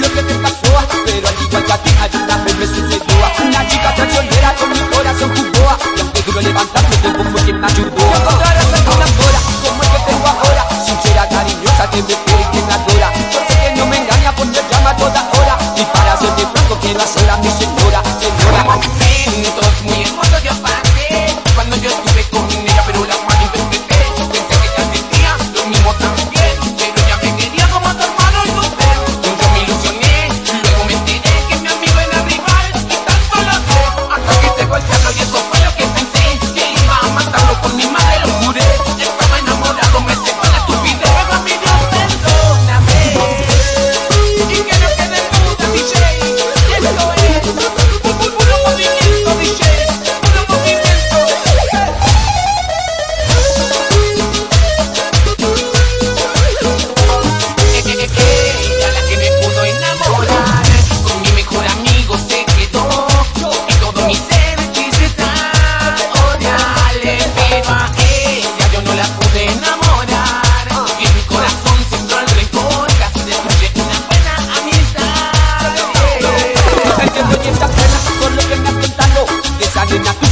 Lo que te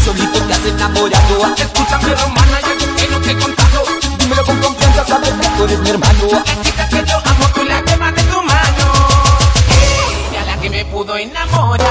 solito te has enamorado. Escúchame romana, ya no quiero que contarlo Dímelo con confianza, sabes que tú eres mi hermano. La chica que yo amo, tú la quema de tu mano. Ella la que me pudo enamorar.